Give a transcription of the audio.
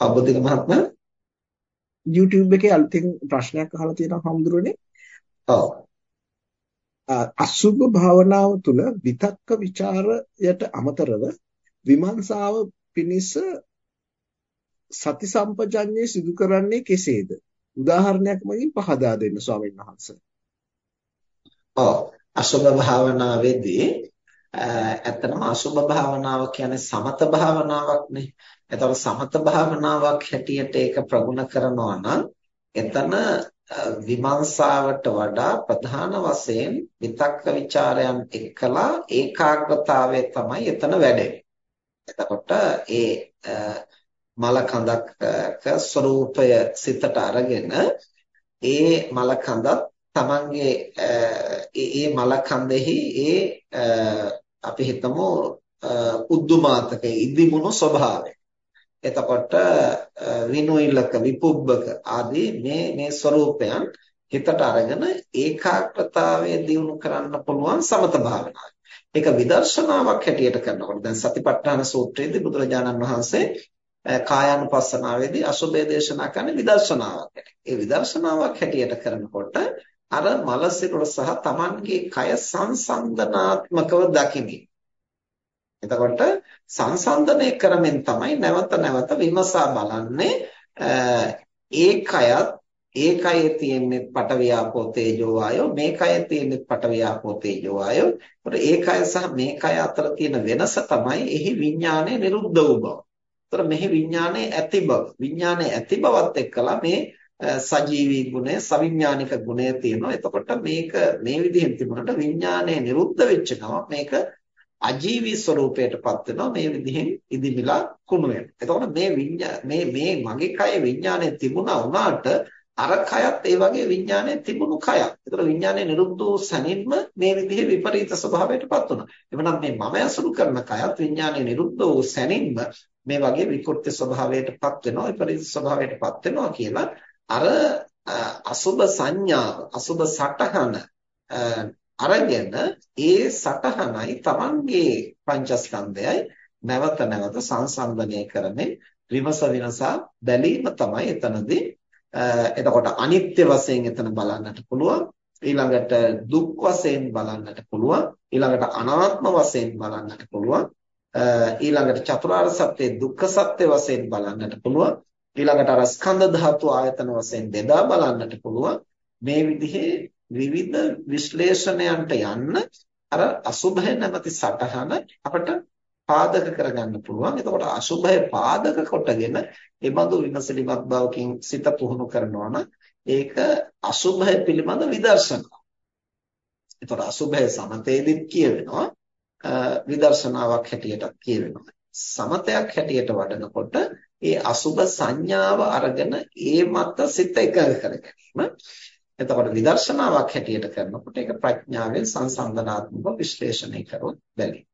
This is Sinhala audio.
අබ්බතික මහත්මයා YouTube එකේ අලුතින් ප්‍රශ්නයක් අහලා තියෙනවා හම්දුරනේ. ඔව්. අසුභ භාවනාව තුළ විතක්ක ਵਿਚාරයට අමතරව විමර්ශාව පිණිස සති සම්පජඤ්ඤය සිදු කරන්නේ කෙසේද? උදාහරණයක් මගින් පහදා දෙන්න ස්වාමීන් වහන්සේ. ඔව්. අසුභ භාවනාවේදී ඇත්තටම අසුබ භාවනාව කියන්නේ සමත භාවනාවක්නේ. එතකොට සමත භාවනාවක් හැටියට ඒක ප්‍රගුණ කරනවා නම් එතන විමර්ශාවට වඩා ප්‍රධාන වශයෙන් විතක්ක ਵਿਚාරයන් එක්කලා ඒකාග්‍රතාවය තමයි එතන වැඩෙන්නේ. එතකොට ඒ මල කඳක් ස්වરૂපය සිතට අරගෙන ඒ මල කඳත් තමන්ගේ ඒ මල කඳෙහි ඒ අපි හිතමු උද්දුමාතක ඉදිමුණු ස්වභාවය. එතකොට විනුයිලක විපුබ්බක ආදී මේ මේ ස්වરૂපයන් හිතට අරගෙන ඒකාග්‍රතාවය දියුණු කරන්න පුළුවන් සමත භාවනාවක්. ඒක විදර්ශනාවක් හැටියට කරනකොට දැන් සතිපට්ඨාන සූත්‍රයේදී බුදුරජාණන් වහන්සේ කායානුපස්සනාවේදී අසුභය දේශනා කරන්නේ විදර්ශනාවක් හැටියට. ඒ විදර්ශනාවක් හැටියට කරනකොට අර මල සිරුර සහ Tamanගේ කය සංසන්දනාත්මකව දකිමි. එතකොට සංසන්දනය කරමින් තමයි නැවත නැවත විමසා බලන්නේ ඒකයත් ඒකයේ තියෙන්නේ පඨවි ආපෝ තේජෝ වායෝ මේකයේ තියෙන්නේ පඨවි ආපෝ තේජෝ වායෝ. ඒකට ඒකය සහ මේකය අතර තියෙන වෙනස තමයි එහි විඥානයේ නිරුද්ධ වූ බව. ඒතර මෙහි විඥානයේ ඇති බව. විඥානයේ ඇති බවත් එක්කලා මේ සජීවී ගුණය, සවිඥානික ගුණය තියෙනවා. එතකොට මේක මේ විදිහෙන් තිබුණාට විඥානයේ නිරුද්ධ වෙච්ච ගමන් මේක අජීවී ස්වરૂපයටපත් වෙනවා මේ විදිහෙන් ඉදිමිලා කුණු වෙනවා. එතකොට මේ මේ මේ මගේ කය විඥානයේ තිබුණා වුණාට අර කයත් ඒ වගේ විඥානයේ තිබුණු කයක්. ඒතර විඥානයේ නිරුද්ධ වූ සැනින්ම මේ විදිහේ විපරීත ස්වභාවයටපත් වුණා. එවනම් මේ මම අසුරු කරන කයත් විඥානයේ නිරුද්ධ වූ සැනින්ම මේ වගේ විකෘති ස්වභාවයටපත් වෙනවා, විපරීත ස්වභාවයටපත් වෙනවා කියලා අර අසුබ සංඥාව, අසුබ සටහන අරගෙන ඒ සටහනයි Tamanගේ පංචස්කන්ධයයි නැවත නැවත සංසන්දනය කරන්නේ විමස විමසා බැලීම තමයි එතනදී. එතකොට අනිත්‍ය වශයෙන් එතන බලන්නට පුළුවන් ඊළඟට දුක් වශයෙන් බලන්නට පුළුවන් ඊළඟට අනාත්ම වශයෙන් බලන්නට පුළුවන් ඊළඟට චතුරාර්ය සත්‍ය දුක්ඛ සත්‍ය වශයෙන් බලන්නට පුළුවන් ඊළඟට අර ස්කන්ධ ධාතු ආයතන වශයෙන් බෙදා බලන්නට පුළුවන් මේ විදිහේ විවිධ විශ්ලේෂණයන්ට යන්න අර අසුභය නැමැති සටහන අපිට පාදක කරගන්න පුළුවන්. එතකොට අසුභය පාදක කොටගෙන ඒ බඳු විමසලිමත් බවකින් සිත පුහුණු කරනවා නම් ඒක අසුභය පිළිබඳ විදර්ශනාවක්. එතකොට අසුභය සමතේදිත් කියවෙනවා විදර්ශනාවක් හැටියටත් කියවෙනවා. සමතයක් හැටියට වඩනකොට ඒ අසුභ සංඥාව අරගෙන ඒ මත සිත එකඟ කර ගැනීම එතකොට විදර්ශනාවක් හැටියට කරනකොට ඒක ප්‍රඥාවෙන් සංසන්දනාත්මකව විශ්ලේෂණය කරොත් බැලී